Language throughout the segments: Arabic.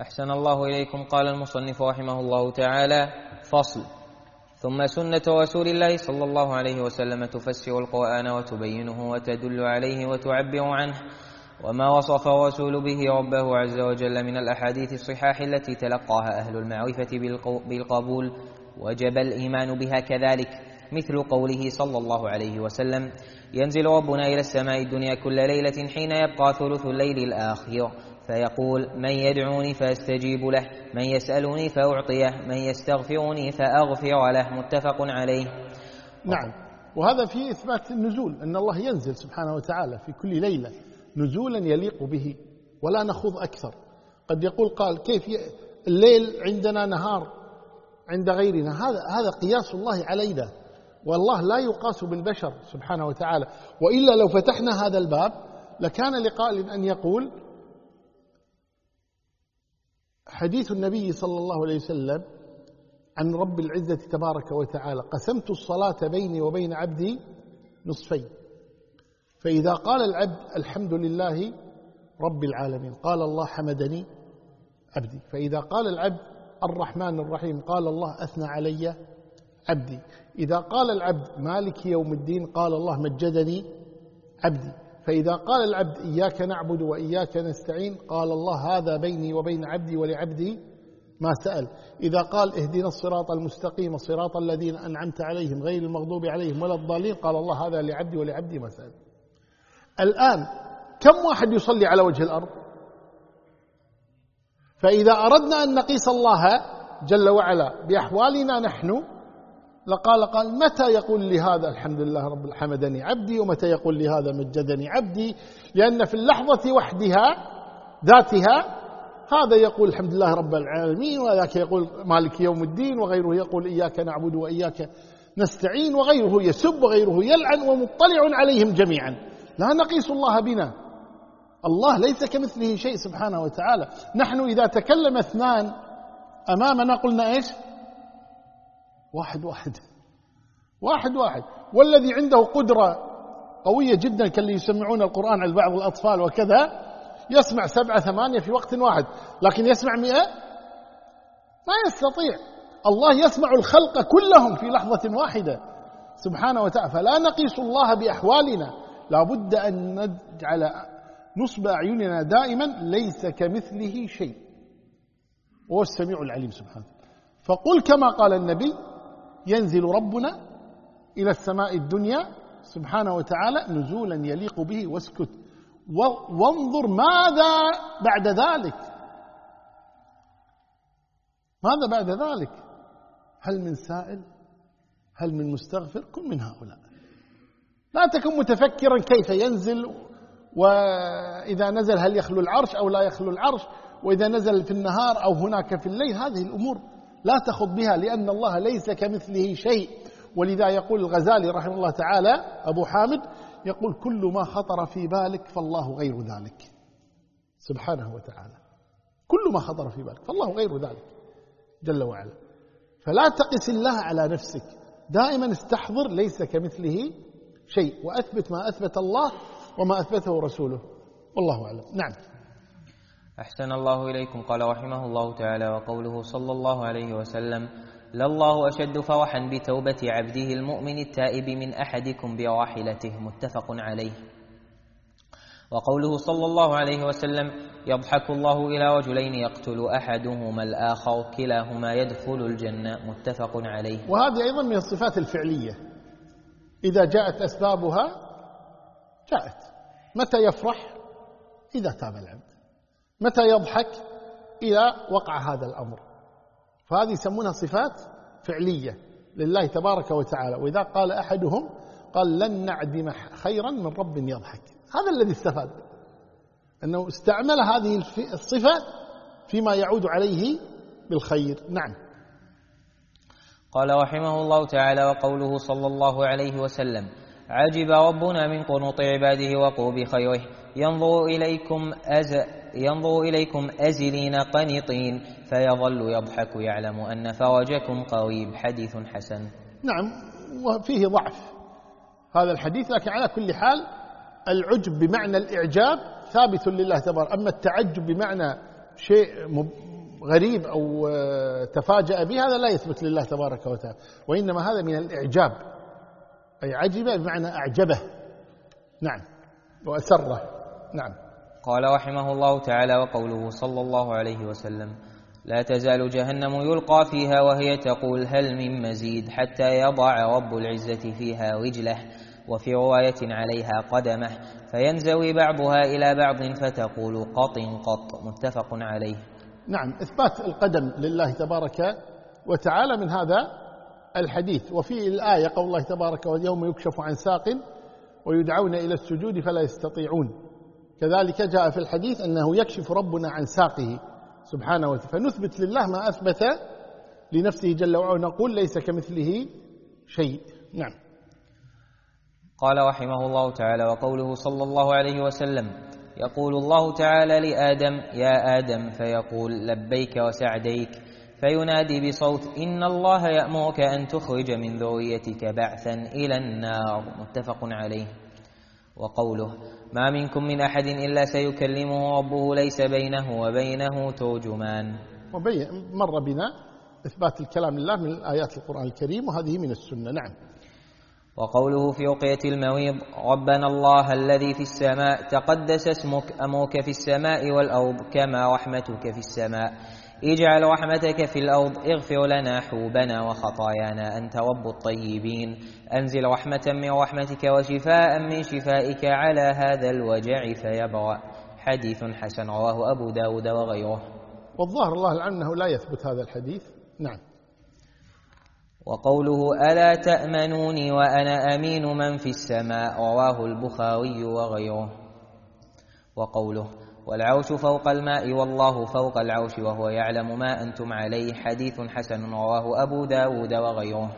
أحسن الله إليكم قال المصنف رحمه الله تعالى. فصل. ثم سنة رسول الله صلى الله عليه وسلم تفسر القرآن وتبينه وتدل عليه وتعبر عنه وما وصف الرسول به ربه عز وجل من الأحاديث الصحاح التي تلقاها أهل المعرفة بالقبول. وجب الإيمان بها كذلك. مثل قوله صلى الله عليه وسلم ينزل ربنا إلى السماء الدنيا كل ليلة حين يبقى ثلث الليل الآخر. فيقول من يدعوني فأستجيب له من يسألني فأعطيه من يستغفرني فأغفر له. متفق عليه. نعم. وهذا في إثبات النزول أن الله ينزل سبحانه وتعالى في كل ليلة نزولا يليق به ولا نخوض أكثر. قد يقول قال كيف الليل عندنا نهار عند غيرنا. هذا هذا قياس الله علينا. والله لا يقاس بالبشر سبحانه وتعالى. وإلا لو فتحنا هذا الباب لكان لقائل أن يقول حديث النبي صلى الله عليه وسلم عن رب العزة تبارك وتعالى قسمت الصلاة بيني وبين عبدي نصفين. فإذا قال العبد الحمد لله رب العالمين قال الله حمدني عبدي. فإذا قال العبد الرحمن الرحيم قال الله أثنى علي عبدي. إذا قال العبد مالك يوم الدين قال الله مجدني عبدي. فإذا قال العبد إياك نعبد وإياك نستعين قال الله هذا بيني وبين عبدي ولعبدي ما سأل. إذا قال اهدنا الصراط المستقيم صراط الذين أنعمت عليهم غير المغضوب عليهم ولا الضالين قال الله هذا لعبدي ولعبدي ما سأل. الآن كم واحد يصلي على وجه الأرض؟ فإذا أردنا أن نقيس الله جل وعلا بأحوالنا نحن لقال قال متى يقول لي هذا؟ الحمد لله رب حمدني عبدي ومتى يقول لي هذا؟ مجدني. عبدي لأن في اللحظة وحدها ذاتها هذا يقول الحمد لله رب العالمين وذاك يقول مالك يوم الدين وغيره يقول إياك نعبد وإياك نستعين وغيره يسب وغيره يلعن ومطلع عليهم جميعا. لا نقيس الله بنا. الله ليس كمثله شيء سبحانه وتعالى. نحن إذا تكلم اثنان أمامنا قلنا إيش؟ واحد واحد. واحد واحد. والذي عنده قدرة قوية جدا كاللي يسمعون القرآن على بعض الأطفال وكذا يسمع سبعة ثمانية في وقت واحد. لكن يسمع مئة؟ ما يستطيع. الله يسمع الخلق كلهم في لحظة واحدة. سبحانه وتعالى فلا نقيس الله بأحوالنا. لا بد أن نجعل نصب أعيننا دائما ليس كمثله شيء. وهو السميع العليم سبحانه. فقل كما قال النبي ينزل ربنا إلى السماء الدنيا سبحانه وتعالى نزولا يليق به واسكت. وانظر ماذا بعد ذلك. ماذا بعد ذلك؟ هل من سائل؟ هل من مستغفر؟ كن من هؤلاء. لا تكن متفكرا كيف ينزل وإذا نزل هل يخلو العرش أو لا يخلو العرش وإذا نزل في النهار أو هناك في الليل. هذه الأمور لا تخض بها لأن الله ليس كمثله شيء. ولذا يقول الغزالي رحمه الله تعالى أبو حامد يقول كل ما خطر في بالك فالله غير ذلك. سبحانه وتعالى. كل ما خطر في بالك فالله غير ذلك. جل وعلا. فلا تقس الله على نفسك. دائما استحضر ليس كمثله شيء وأثبت ما أثبت الله وما أثبته رسوله. والله أعلم. نعم. أحسن الله إليكم. قال رحمه الله تعالى وقوله صلى الله عليه وسلم لله أشد فرحا بتوبة عبده المؤمن التائب من أحدكم براحلته. متفق عليه. وقوله صلى الله عليه وسلم يضحك الله إلى رجلين يقتل أحدهما الآخر كلاهما يدخل الجنة. متفق عليه. وهذه أيضا من الصفات الفعلية. إذا جاءت أسبابها جاءت. متى يفرح؟ إذا تاب العبد. متى يضحك إذا وقع هذا الأمر. فهذه يسمونها صفات فعلية لله تبارك وتعالى. وإذا قال أحدهم قال لن نعدم خيرا من رب يضحك. هذا الذي استفاد. أنه استعمل هذه الصفة فيما يعود عليه بالخير. نعم. قال رحمه الله تعالى وقوله صلى الله عليه وسلم عجب ربنا من قنوط عباده وقوب خيره. ينظر إليكم أز ينظر إليكم أزلين قنطين فيظل يضحك يعلم أن فرجكم قريب حديث حسن. نعم وفيه ضعف هذا الحديث لكن على كل حال العجب بمعنى الإعجاب ثابت لله تبارك أما التعجب بمعنى شيء غريب أو تفاجأ به هذا لا يثبت لله تبارك وتعالى. وإنما هذا من الإعجاب أي عجب بمعنى أعجبه. نعم وأسره. نعم. قال رحمه الله تعالى وقوله صلى الله عليه وسلم لا تزال جهنم يلقى فيها وهي تقول هل من مزيد حتى يضع رب العزة فيها وجله وفي رواية عليها قدمه فينزوي بعضها إلى بعض فتقول قط قط متفق عليه. نعم إثبات القدم لله تبارك وتعالى من هذا الحديث وفي الآية قول الله تبارك ويوم يكشف عن ساق ويدعون إلى السجود فلا يستطيعون. كذلك جاء في الحديث أنه يكشف ربنا عن ساقه سبحانه وتعالى. فنثبت لله ما أثبت لنفسه جل وعلا ونقول ليس كمثله شيء. نعم. قال رحمه الله تعالى وقوله صلى الله عليه وسلم يقول الله تعالى لآدم يا آدم فيقول لبيك وسعديك فينادي بصوت إن الله يأمرك أن تخرج من ذريتك بعثا إلى النار. متفق عليه. وقوله ما منكم من أحد إلا سيكلمه ربه ليس بينه وبينه ترجمان. مر بنا إثبات الكلام لله من آيات القرآن الكريم وهذه من السنة. نعم. وقوله في رقية المريض ربنا الله الذي في السماء تقدس اسمك أمرك في السماء والأرض كما رحمتك في السماء. اجعل رحمتك في الأرض اغفر لنا حوبنا وخطايانا أنت رب الطيبين. أنزل رحمة من رحمتك وشفاء من شفائك على هذا الوجع فيبرأ. حديث حسن رواه أبو داود وغيره. والظاهر الله أنه لا يثبت هذا الحديث. نعم. وقوله ألا تأمنوني وأنا أمين من في السماء رواه البخاري وغيره. وقوله والعرش فوق الماء والله فوق العرش وهو يعلم ما أنتم عليه. حديث حسن رواه أبو داود وغيره.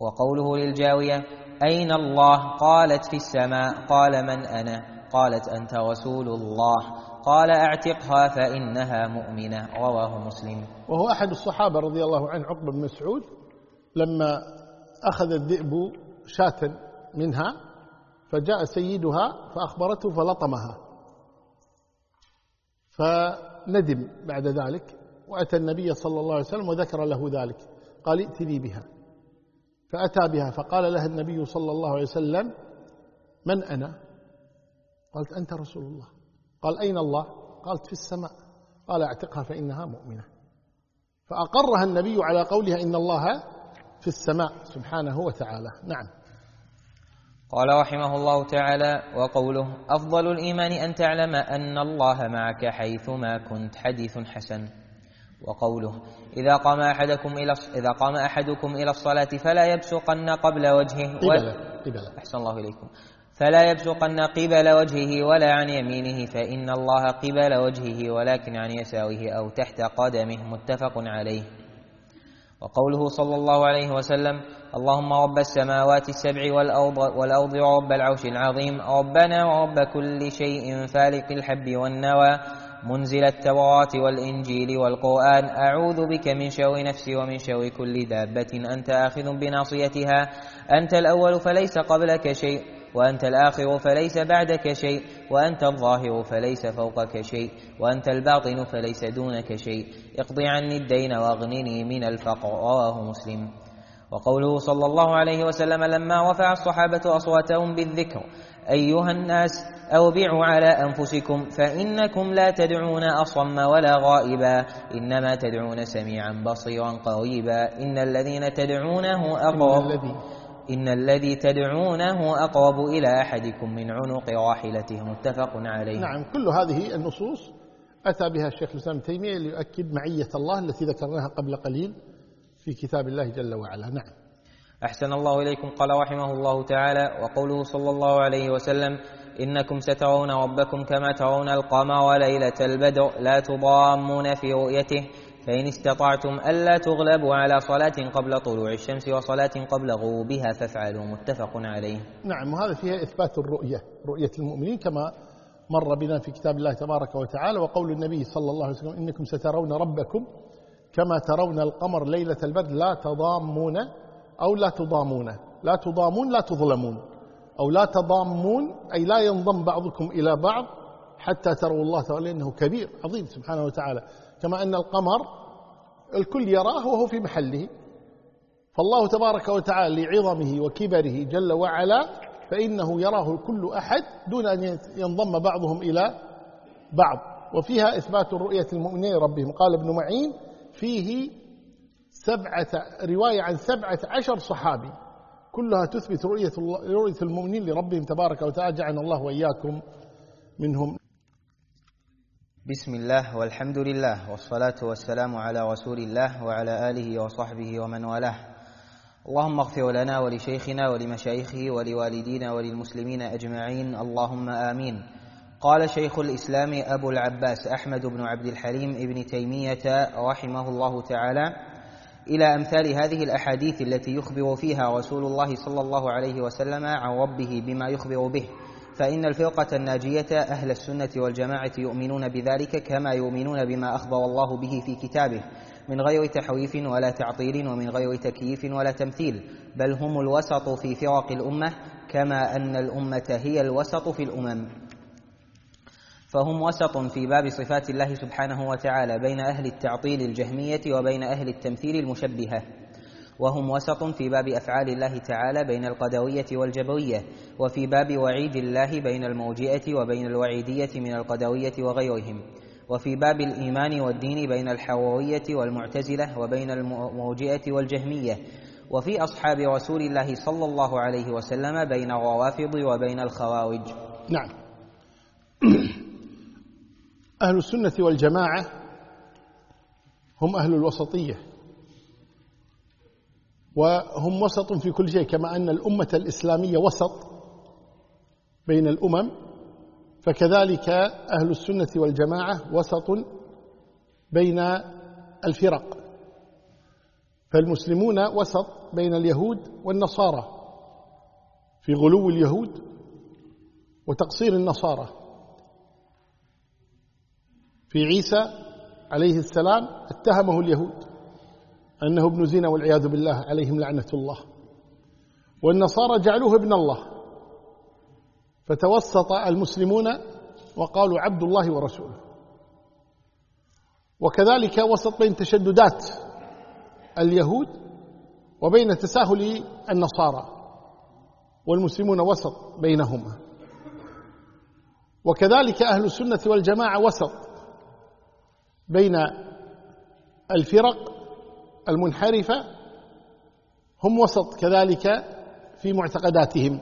وقوله للجاوية أين الله؟ قالت في السماء قال من أنا؟ قالت أنت رسول الله. قال أعتقها فإنها مؤمنة. رواه مسلم. وهو أحد الصحابة رضي الله عنه عقبة بن مسعود لما أخذ الذئب شاة منها فجاء سيدها فأخبرته فلطمها. فندم بعد ذلك وأتى النبي صلى الله عليه وسلم وذكر له ذلك قال ائتني بها. فأتى بها فقال لها النبي صلى الله عليه وسلم من أنا؟ قالت أنت رسول الله. قال أين الله؟ قالت في السماء. قال أعتقها فإنها مؤمنة. فأقرها النبي على قولها إن الله في السماء سبحانه وتعالى. نعم. قال رحمه الله تعالى وقوله أفضل الإيمان أن تعلم أن الله معك حيثما كنت حديث حسن. وقوله إذا قام أحدكم إلى إذا قام أحدكم إلى الصلاة فلا يبصقن قبل وجهه قبل قبل. أحسن الله إليكم. فلا يبصقن قبل وجهه ولا عن يمينه فإن الله قبل وجهه ولكن عن يساره أو تحت قدمه متفق عليه. وقوله صلى الله عليه وسلم اللهم رب السماوات السبع والأرض, والأرض ورب العرش العظيم ربنا ورب كل شيء فالق الحب والنوى منزل التوراة والإنجيل والقرآن أعوذ بك من شر نفسي ومن شر كل دابة أنت آخذ بناصيتها أنت الأول فليس قبلك شيء. وأنت الآخر فليس بعدك شيء وأنت الظاهر فليس فوقك شيء وأنت الباطن فليس دونك شيء. اقضي عني الدين واغنني من الفقر رواه مسلم. وقوله صلى الله عليه وسلم لما رفع الصحابة أصواتهم بالذكر أيها الناس أوبعوا على أنفسكم فإنكم لا تدعون أصم ولا غائبا إنما تدعون سميعا بصيرا قريبا إن الذين تدعونه أقرب إن الذي تدعونه أقرب إلى أحدكم من عنق راحلته. متفق عليه. نعم كل هذه النصوص أتى بها الشيخ الإسلام تيمية ليؤكد معية الله التي ذكرناها قبل قليل في كتاب الله جل وعلا. نعم. أحسن الله إليكم. قال رحمه الله تعالى وقوله صلى الله عليه وسلم إنكم سترون ربكم كما ترون القمر ليلة البدر لا تضامون في رؤيته. فإن استطعتم ألا تغلبوا على صلاة قبل طلوع الشمس وصلاة قبل غروبها فافعلوا متفق عليه. نعم وهذا فيها إثبات الرؤية رؤية المؤمنين كما مر بنا في كتاب الله تبارك وتعالى وقول النبي صلى الله عليه وسلم إنكم سترون ربكم كما ترون القمر ليلة البدر لا تضامون أو لا تضامون لا تضامون لا تظلمون أو لا تضامون أي لا ينضم بعضكم إلى بعض حتى تروا الله تعالى إنه كبير عظيم سبحانه وتعالى. كما أن القمر الكل يراه وهو في محله. فالله تبارك وتعالى لعظمه وكبره جل وعلا فإنه يراه كل أحد دون أن ينضم بعضهم إلى بعض. وفيها إثبات رؤية المؤمنين ربهم قال ابن معين فيه سبعة رواية عن سبعة عشر صحابي. كلها تثبت رؤية, رؤية المؤمنين لربهم تبارك وتعالى. جعلنا الله وإياكم منهم. بسم الله والحمد لله والصلاة والسلام على رسول الله وعلى آله وصحبه ومن والاه اللهم اغفر لنا ولشيخنا ولمشايخه ولوالدينا وللمسلمين أجمعين اللهم آمين قال شيخ الإسلام أبو العباس أحمد بن عبد الحليم ابن تيمية رحمه الله تعالى إلى أمثال هذه الأحاديث التي يخبر فيها رسول الله صلى الله عليه وسلم عن ربه بما يخبر به فإن الفرقة الناجية أهل السنة والجماعة يؤمنون بذلك كما يؤمنون بما أخبر الله به في كتابه من غير تحويف ولا تعطيل ومن غير تكييف ولا تمثيل بل هم الوسط في فرق الأمة كما أن الأمة هي الوسط في الأمم. فهم وسط في باب صفات الله سبحانه وتعالى بين أهل التعطيل الجهمية وبين أهل التمثيل المشبهة. وهم وسط في باب أفعال الله تعالى بين القدوية والجبرية وفي باب وعيد الله بين الموجئة وبين الوعيدية من القدوية وغيرهم وفي باب الإيمان والدين بين الحووية والمعتزلة وبين الموجئة والجهمية وفي أصحاب رسول الله صلى الله عليه وسلم بين الروافض وبين الخوارج. نعم. أهل السنة والجماعة هم أهل الوسطية. وهم وسط في كل شيء كما أن الأمة الإسلامية وسط بين الأمم فكذلك أهل السنة والجماعة وسط بين الفرق. فالمسلمون وسط بين اليهود والنصارى في غلو اليهود وتقصير النصارى. في عيسى عليه السلام اتهمه اليهود. أنه ابن زنا والعياذ بالله عليهم لعنة الله. والنصارى جعلوه ابن الله. فتوسط المسلمون وقالوا عبد الله ورسوله. وكذلك وسط بين تشددات اليهود وبين تساهل النصارى. والمسلمون وسط بينهما. وكذلك أهل السنة والجماعة وسط بين الفرق المنحرفة هم وسط كذلك في معتقداتهم.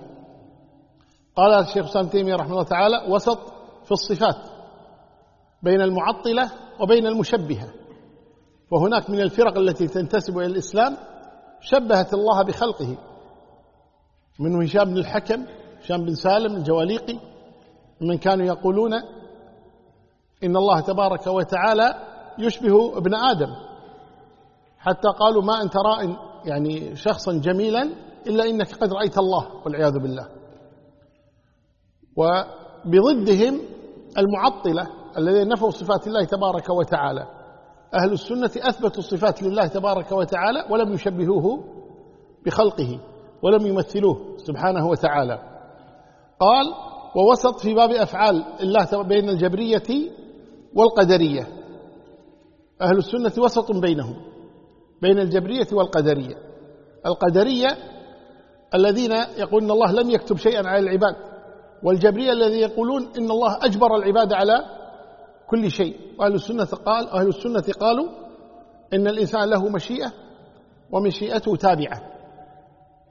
قال الشيخ سام تيمية رحمه الله تعالى وسط في الصفات بين المعطلة وبين المشبهة. وهناك من الفرق التي تنتسب إلى الإسلام شبهت الله بخلقه. منه هشام بن الحكم هشام بن سالم الجواليقي من كانوا يقولون إن الله تبارك وتعالى يشبه ابن آدم. حتى قالوا ما أنت راء يعني شخصا جميلا إلا إنك قد رأيت الله والعياذ بالله. وبضدهم المعطلة الذين نفوا صفات الله تبارك وتعالى. أهل السنة أثبتوا الصفات لله تبارك وتعالى ولم يشبهوه بخلقه ولم يمثلوه سبحانه وتعالى. قال ووسط في باب أفعال الله بين الجبرية والقدرية. أهل السنة وسط بينهم. بين الجبرية والقدرية. القدرية الذين يقولون الله لم يكتب شيئا على العباد والجبرية الذين يقولون إن الله أجبر العباد على كل شيء. وأهل السنة قال أهل السنة قالوا إن الإنسان له مشيئة ومشيئته تابعة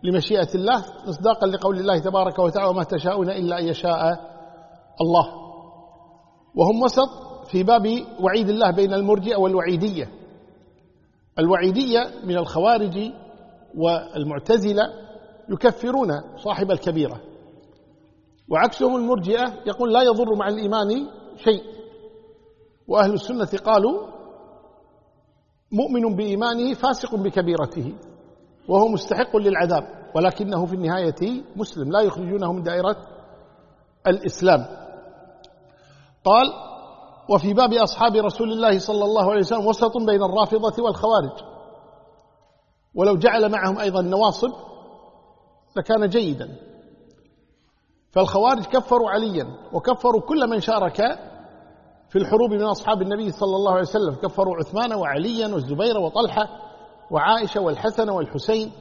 لمشيئة الله مصداقا لقول الله تبارك وتعالى وما تشاءون إلا أن يشاء الله. وهم وسط في باب وعيد الله بين المرجئة والوعيدية. الوعيدية من الخوارج والمعتزلة يكفرون صاحب الكبيرة. وعكسهم المرجئة يقول لا يضر مع الإيمان شيء. وأهل السنة قالوا مؤمن بإيمانه فاسق بكبيرته وهو مستحق للعذاب ولكنه في النهاية مسلم لا يخرجونه من دائرة الإسلام. قال وفي باب أصحاب رسول الله صلى الله عليه وسلم وسط بين الرافضة والخوارج. ولو جعل معهم أيضا نواصب لكان جيدا. فالخوارج كفروا عليا وكفروا كل من شارك في الحروب من أصحاب النبي صلى الله عليه وسلم. كفروا عثمان وعليا والزبير وطلحة وعائشة والحسن والحسين.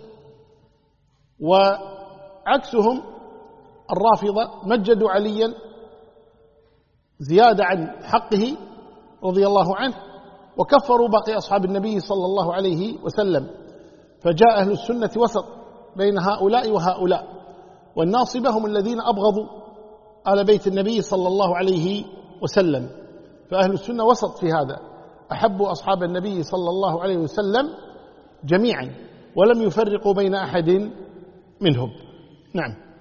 وعكسهم الرافضة مجدوا عليا زيادة عن حقه رضي الله عنه وكفروا باقي أصحاب النبي صلى الله عليه وسلم. فجاء أهل السنة وسط بين هؤلاء وهؤلاء والناصبة هم الذين أبغضوا آل بيت النبي صلى الله عليه وسلم. فأهل السنة وسط في هذا أحبوا أصحاب النبي صلى الله عليه وسلم جميعا ولم يفرقوا بين أحد منهم. نعم.